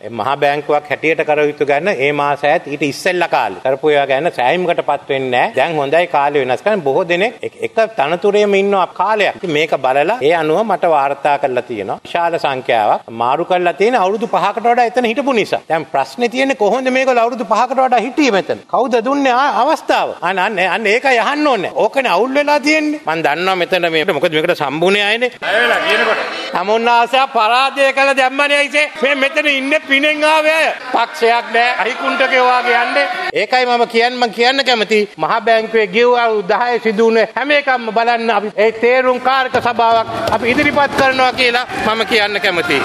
මහා බැංකුවක් හැටියට කර යුතු ගැන ඒ මාස ඈත් ඊට ඉස්සෙල්ලා කාලේ කරපු ඒවා ගැන සෑහීමකටපත් වෙන්නේ නැහැ. දැන් හොඳයි කාලේ වෙනස් කරන බොහෝ දෙනෙක් එක තනතුරේම ඉන්නවා කාලයක්. ඉතින් මේක බලලා ඒ අනුව මට වාර්තා කරලා තියෙනවා. විශාල සංඛ්‍යාවක් මාරු කරලා තියෙන අවුරුදු 5කට වඩා එතන හිටපු නිසා. දැන් ප්‍රශ්නේ තියෙන්නේ කොහොමද මේගොල්ලෝ අවුරුදු 5කට වඩා හිටියේ මෙතන? කවුද දුන්නේ අවස්ථාව? අන්න අන්න ඒකයි අහන්න ඕනේ. ඕකනේ අවුල් වෙලා තියෙන්නේ. මම දන්නවා මෙතන මේ මොකද මේකට සම්බුනේ අයනේ. අය වෙලා කියනකොට. තමුන්නාසය පරාජය කළ දැම්මනේ අයිසේ. මේ මෙතන ඉන්නේ පිනෙන් ආවේ අය. පක්ෂයක් නෑ. අහිකුන්ටකේ වාගේ යන්නේ. ඒකයි මම කියන්න මම කියන්න කැමති. මහා බැංකුවේ ගෙවුවා 10 සිදුුනේ හැම එකක්ම බලන්න අපි ඒ තේරුම් කාරක සභාවක් අපි ඉදිරිපත් කරනවා කියලා මම කියන්න කැමතියි.